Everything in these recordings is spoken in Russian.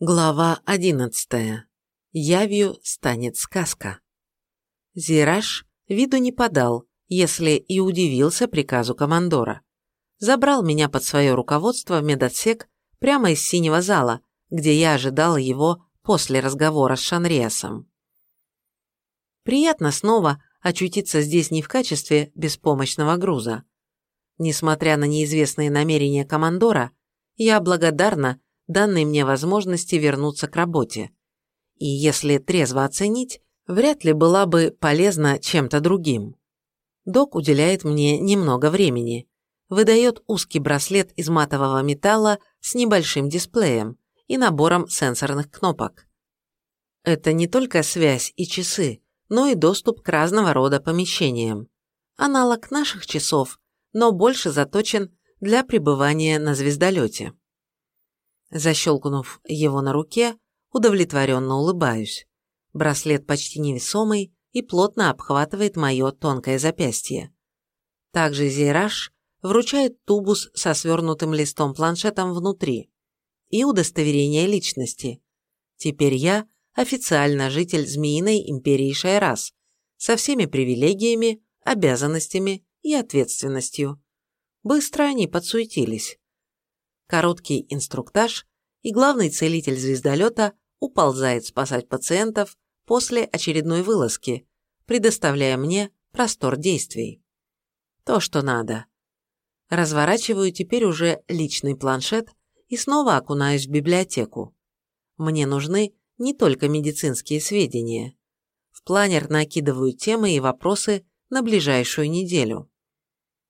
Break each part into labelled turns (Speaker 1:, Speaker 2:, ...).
Speaker 1: Глава одиннадцатая. Явью станет сказка. Зираж виду не подал, если и удивился приказу командора. Забрал меня под свое руководство в медотсек прямо из синего зала, где я ожидал его после разговора с Шанриасом. Приятно снова очутиться здесь не в качестве беспомощного груза. Несмотря на неизвестные намерения командора, я благодарна данной мне возможности вернуться к работе. И если трезво оценить, вряд ли была бы полезна чем-то другим. Док уделяет мне немного времени. Выдает узкий браслет из матового металла с небольшим дисплеем и набором сенсорных кнопок. Это не только связь и часы, но и доступ к разного рода помещениям. Аналог наших часов, но больше заточен для пребывания на звездолете. Защелкнув его на руке, удовлетворенно улыбаюсь. Браслет почти невесомый и плотно обхватывает мое тонкое запястье. Также Зейраж вручает тубус со свернутым листом планшетом внутри и удостоверение личности. Теперь я официально житель Змеиной империи Шайрас со всеми привилегиями, обязанностями и ответственностью. Быстро они подсуетились. Короткий инструктаж, и главный целитель звездолета уползает спасать пациентов после очередной вылазки, предоставляя мне простор действий. То, что надо. Разворачиваю теперь уже личный планшет и снова окунаюсь в библиотеку. Мне нужны не только медицинские сведения. В планер накидываю темы и вопросы на ближайшую неделю.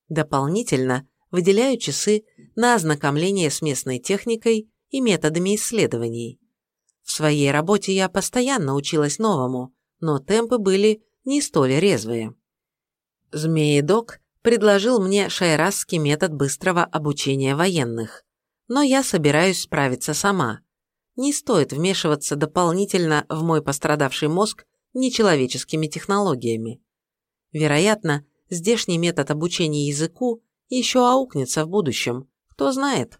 Speaker 1: Дополнительно выделяю часы на ознакомление с местной техникой и методами исследований. В своей работе я постоянно училась новому, но темпы были не столь резвые. Змеедок предложил мне шайрасский метод быстрого обучения военных, но я собираюсь справиться сама. Не стоит вмешиваться дополнительно в мой пострадавший мозг нечеловеческими технологиями. Вероятно, здешний метод обучения языку еще аукнется в будущем, кто знает.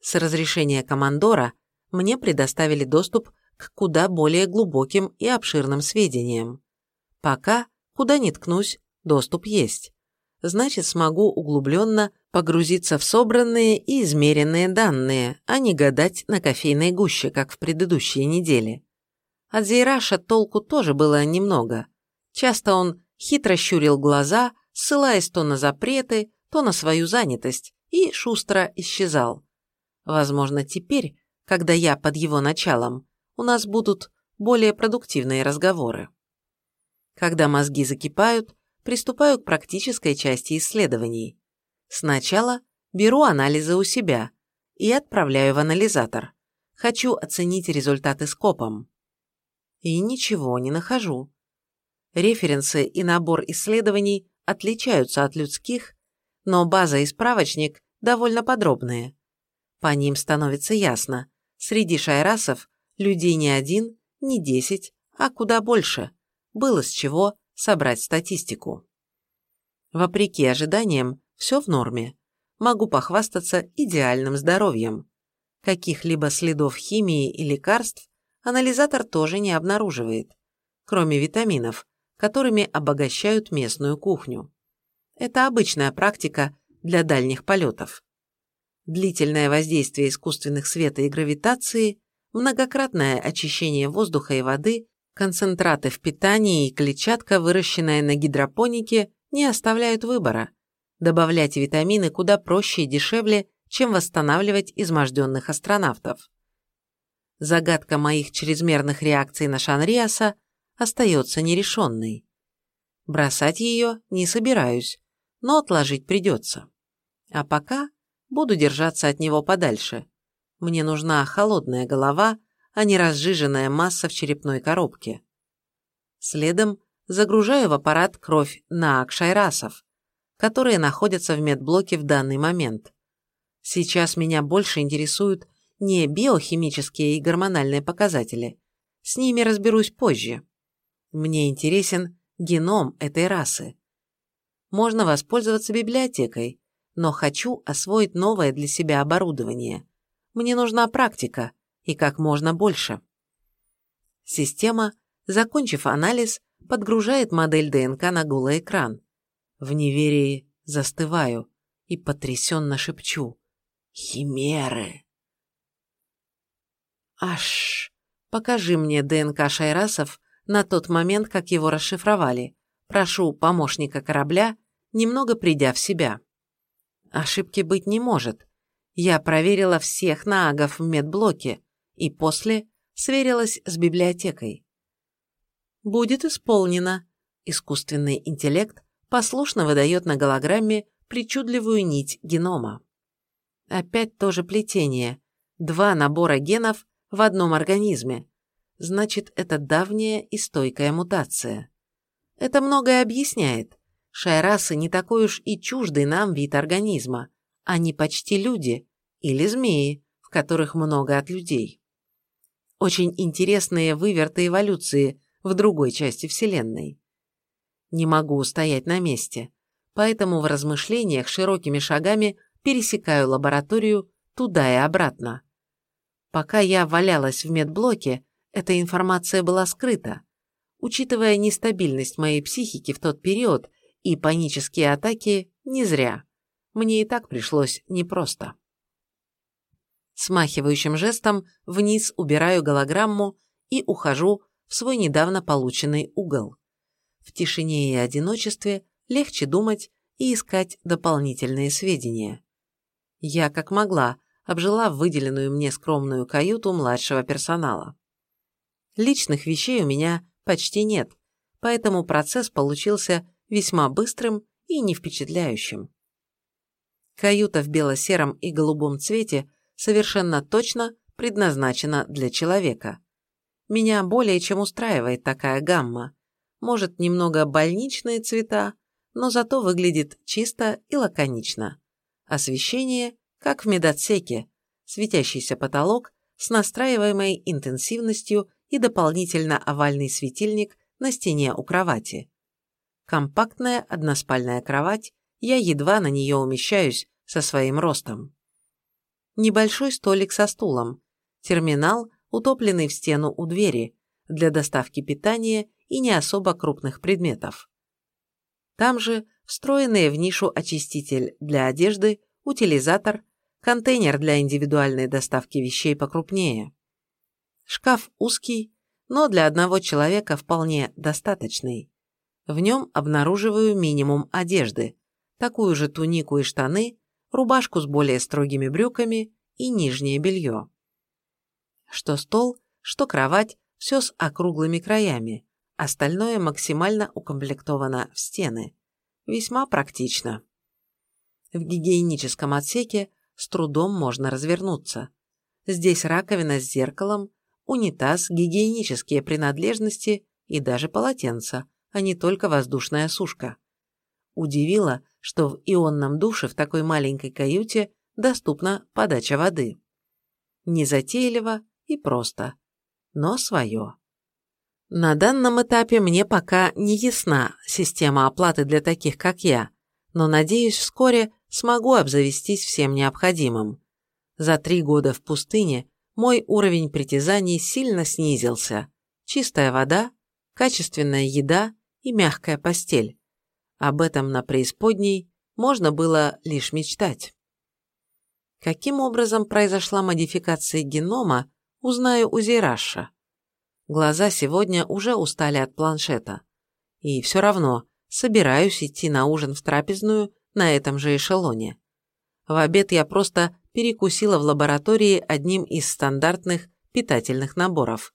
Speaker 1: С разрешения командора мне предоставили доступ к куда более глубоким и обширным сведениям. Пока, куда ни ткнусь, доступ есть. Значит, смогу углубленно погрузиться в собранные и измеренные данные, а не гадать на кофейной гуще, как в предыдущие недели. От Зейраша толку тоже было немного. Часто он хитро щурил глаза, ссылаясь то на запреты, то на свою занятость, и шустро исчезал. Возможно, теперь, когда я под его началом, у нас будут более продуктивные разговоры. Когда мозги закипают, приступаю к практической части исследований. Сначала беру анализы у себя и отправляю в анализатор. Хочу оценить результаты скопом. И ничего не нахожу. Референсы и набор исследований отличаются от людских, но база и справочник довольно подробные. По ним становится ясно, среди шайрасов людей не один, не десять, а куда больше. Было с чего собрать статистику. Вопреки ожиданиям, все в норме. Могу похвастаться идеальным здоровьем. Каких-либо следов химии и лекарств анализатор тоже не обнаруживает, кроме витаминов, которыми обогащают местную кухню. Это обычная практика для дальних полетов. Длительное воздействие искусственных света и гравитации, многократное очищение воздуха и воды, концентраты в питании и клетчатка, выращенная на гидропонике, не оставляют выбора. Добавлять витамины куда проще и дешевле, чем восстанавливать изможденных астронавтов. Загадка моих чрезмерных реакций на Шанриаса остается нерешенной. Бросать ее не собираюсь, но отложить придется. А пока буду держаться от него подальше. Мне нужна холодная голова, а не разжиженная масса в черепной коробке. Следом загружаю в аппарат кровь на акшайрасов, которые находятся в медблоке в данный момент. Сейчас меня больше интересуют не биохимические и гормональные показатели. С ними разберусь позже. Мне интересен геном этой расы. Можно воспользоваться библиотекой, но хочу освоить новое для себя оборудование. Мне нужна практика, и как можно больше. Система, закончив анализ, подгружает модель ДНК на голый экран. В неверии застываю и потрясенно шепчу «Химеры!». Аж, покажи мне ДНК Шайрасов на тот момент, как его расшифровали. Прошу помощника корабля, немного придя в себя. Ошибки быть не может. Я проверила всех наагов в медблоке и после сверилась с библиотекой. Будет исполнено. Искусственный интеллект послушно выдает на голограмме причудливую нить генома. Опять то же плетение. Два набора генов в одном организме. Значит, это давняя и стойкая мутация. Это многое объясняет. Шайрасы не такой уж и чуждый нам вид организма. Они почти люди или змеи, в которых много от людей. Очень интересные выверты эволюции в другой части Вселенной. Не могу устоять на месте, поэтому в размышлениях широкими шагами пересекаю лабораторию туда и обратно. Пока я валялась в медблоке, эта информация была скрыта. Учитывая нестабильность моей психики в тот период и панические атаки, не зря. Мне и так пришлось непросто. Смахивающим жестом вниз убираю голограмму и ухожу в свой недавно полученный угол. В тишине и одиночестве легче думать и искать дополнительные сведения. Я, как могла, обжила выделенную мне скромную каюту младшего персонала. Личных вещей у меня почти нет, поэтому процесс получился весьма быстрым и не впечатляющим. Каюта в бело-сером и голубом цвете совершенно точно предназначена для человека. Меня более чем устраивает такая гамма. Может, немного больничные цвета, но зато выглядит чисто и лаконично. Освещение, как в медотсеке, светящийся потолок с настраиваемой интенсивностью и дополнительно овальный светильник на стене у кровати. Компактная односпальная кровать, я едва на нее умещаюсь со своим ростом. Небольшой столик со стулом, терминал, утопленный в стену у двери, для доставки питания и не особо крупных предметов. Там же встроенные в нишу очиститель для одежды, утилизатор, контейнер для индивидуальной доставки вещей покрупнее. Шкаф узкий, но для одного человека вполне достаточный. В нем обнаруживаю минимум одежды, такую же тунику и штаны, рубашку с более строгими брюками и нижнее белье. Что стол, что кровать, все с округлыми краями, остальное максимально укомплектовано в стены. Весьма практично. В гигиеническом отсеке с трудом можно развернуться. Здесь раковина с зеркалом, унитаз, гигиенические принадлежности и даже полотенца, а не только воздушная сушка. Удивило, что в ионном душе в такой маленькой каюте доступна подача воды. Незатейливо и просто, но свое. На данном этапе мне пока не ясна система оплаты для таких, как я, но, надеюсь, вскоре смогу обзавестись всем необходимым. За три года в пустыне мой уровень притязаний сильно снизился. Чистая вода, качественная еда и мягкая постель. Об этом на преисподней можно было лишь мечтать. Каким образом произошла модификация генома, узнаю у Зейраша. Глаза сегодня уже устали от планшета. И все равно собираюсь идти на ужин в трапезную на этом же эшелоне. В обед я просто перекусила в лаборатории одним из стандартных питательных наборов.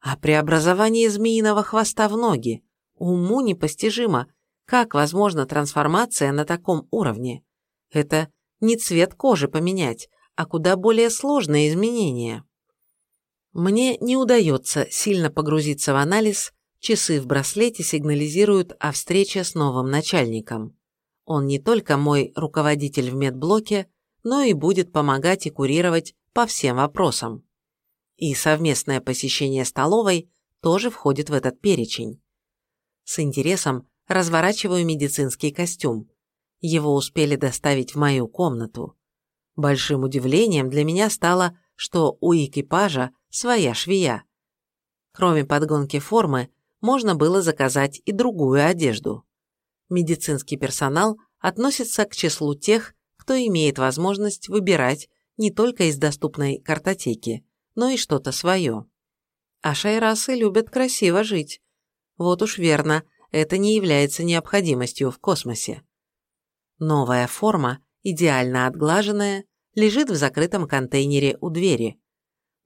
Speaker 1: А преобразование змеиного хвоста в ноги уму непостижимо, как возможна трансформация на таком уровне. Это не цвет кожи поменять, а куда более сложные изменения. Мне не удается сильно погрузиться в анализ, часы в браслете сигнализируют о встрече с новым начальником. Он не только мой руководитель в медблоке, но и будет помогать и курировать по всем вопросам. И совместное посещение столовой тоже входит в этот перечень. С интересом разворачиваю медицинский костюм. Его успели доставить в мою комнату. Большим удивлением для меня стало, что у экипажа своя швея. Кроме подгонки формы, можно было заказать и другую одежду. Медицинский персонал относится к числу тех, кто имеет возможность выбирать не только из доступной картотеки, но и что-то свое. А шайрасы любят красиво жить. Вот уж верно, это не является необходимостью в космосе. Новая форма, идеально отглаженная, лежит в закрытом контейнере у двери.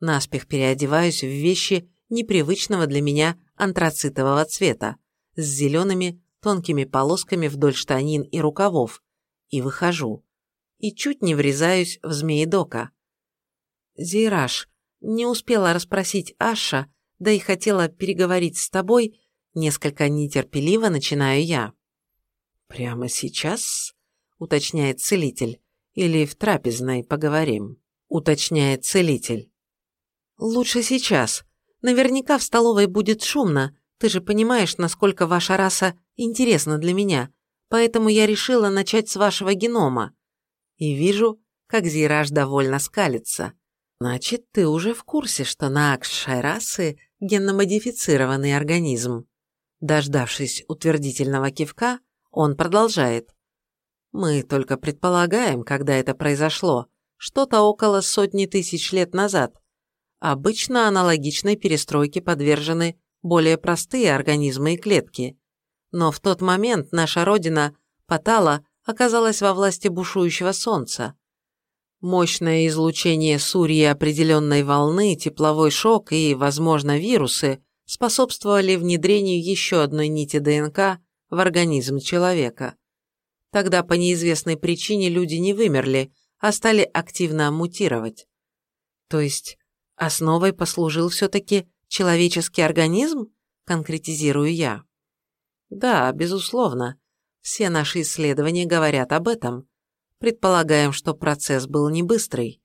Speaker 1: Наспех переодеваюсь в вещи непривычного для меня антрацитового цвета, с зелеными тонкими полосками вдоль штанин и рукавов, и выхожу. И чуть не врезаюсь в змеедока. Зейраж, не успела расспросить Аша, да и хотела переговорить с тобой, несколько нетерпеливо начинаю я. «Прямо сейчас?» — уточняет целитель. «Или в трапезной поговорим?» — уточняет целитель. «Лучше сейчас. Наверняка в столовой будет шумно. Ты же понимаешь, насколько ваша раса интересна для меня. Поэтому я решила начать с вашего генома. И вижу, как Зираж довольно скалится. Значит, ты уже в курсе, что Наакш Шайрасы – генномодифицированный организм. Дождавшись утвердительного кивка, он продолжает. Мы только предполагаем, когда это произошло, что-то около сотни тысяч лет назад. Обычно аналогичной перестройке подвержены более простые организмы и клетки. Но в тот момент наша родина, Патала, оказалась во власти бушующего солнца. Мощное излучение Сурьи определенной волны, тепловой шок и, возможно, вирусы способствовали внедрению еще одной нити ДНК в организм человека. Тогда по неизвестной причине люди не вымерли, а стали активно мутировать. То есть основой послужил все-таки человеческий организм, конкретизирую я. Да, безусловно. Все наши исследования говорят об этом. Предполагаем, что процесс был не быстрый.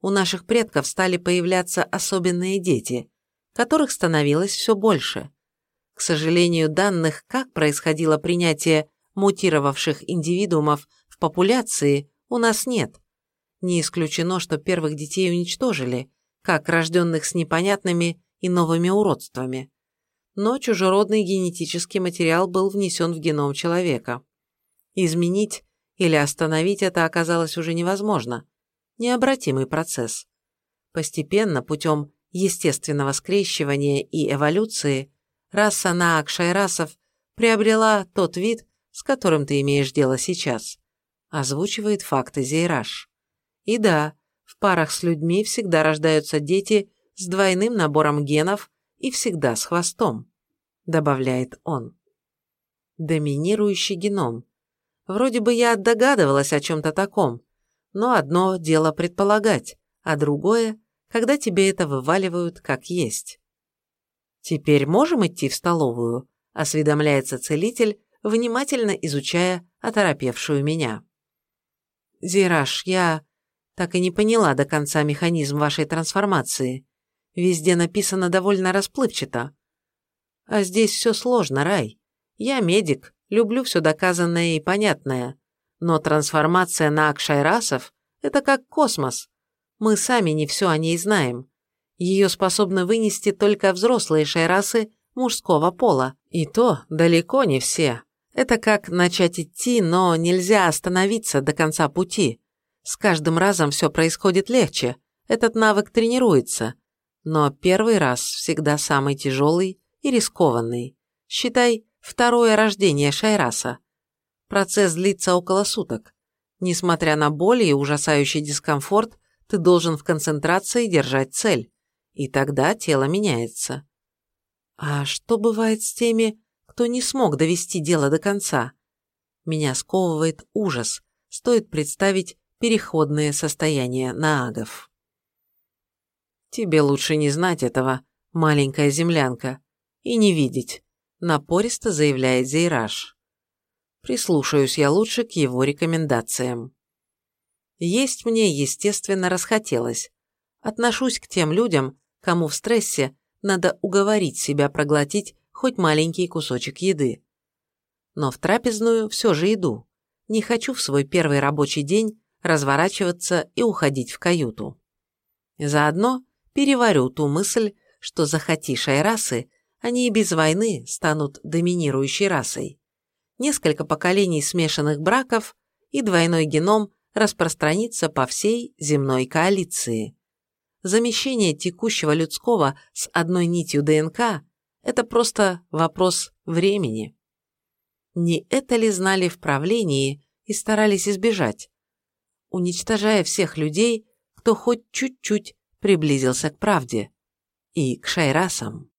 Speaker 1: У наших предков стали появляться особенные дети, которых становилось все больше. К сожалению, данных, как происходило принятие мутировавших индивидуумов в популяции, у нас нет. Не исключено, что первых детей уничтожили, как рожденных с непонятными и новыми уродствами но чужеродный генетический материал был внесен в геном человека. Изменить или остановить это оказалось уже невозможно. Необратимый процесс. Постепенно, путем естественного скрещивания и эволюции, раса Наак-Шайрасов приобрела тот вид, с которым ты имеешь дело сейчас. Озвучивает факты Зейраж. И да, в парах с людьми всегда рождаются дети с двойным набором генов и всегда с хвостом», — добавляет он. Доминирующий геном. Вроде бы я догадывалась о чем-то таком, но одно дело предполагать, а другое, когда тебе это вываливают как есть. «Теперь можем идти в столовую?» – осведомляется целитель, внимательно изучая оторопевшую меня. «Зираж, я так и не поняла до конца механизм вашей трансформации. Везде написано довольно расплывчато. А здесь все сложно, Рай. Я медик, люблю все доказанное и понятное. Но трансформация на Акшайрасов – это как космос. Мы сами не все о ней знаем. Ее способны вынести только взрослые шайрасы мужского пола. И то далеко не все. Это как начать идти, но нельзя остановиться до конца пути. С каждым разом все происходит легче. Этот навык тренируется. Но первый раз всегда самый тяжелый и рискованный. Считай, второе рождение Шайраса. Процесс длится около суток. Несмотря на боль и ужасающий дискомфорт, ты должен в концентрации держать цель. И тогда тело меняется. А что бывает с теми, кто не смог довести дело до конца? Меня сковывает ужас, стоит представить переходные состояния наагов. Тебе лучше не знать этого, маленькая землянка, и не видеть, напористо заявляет Зейраж. Прислушаюсь я лучше к его рекомендациям. Есть мне, естественно, расхотелось. Отношусь к тем людям, кому в стрессе надо уговорить себя проглотить хоть маленький кусочек еды. Но в трапезную все же иду. Не хочу в свой первый рабочий день разворачиваться и уходить в каюту. Заодно переварю ту мысль, что захоти шайрасы, они и без войны станут доминирующей расой. Несколько поколений смешанных браков и двойной геном распространится по всей земной коалиции. Замещение текущего людского с одной нитью ДНК – это просто вопрос времени. Не это ли знали в правлении и старались избежать? Уничтожая всех людей, кто хоть чуть-чуть приблизился к правде и к шайрасам.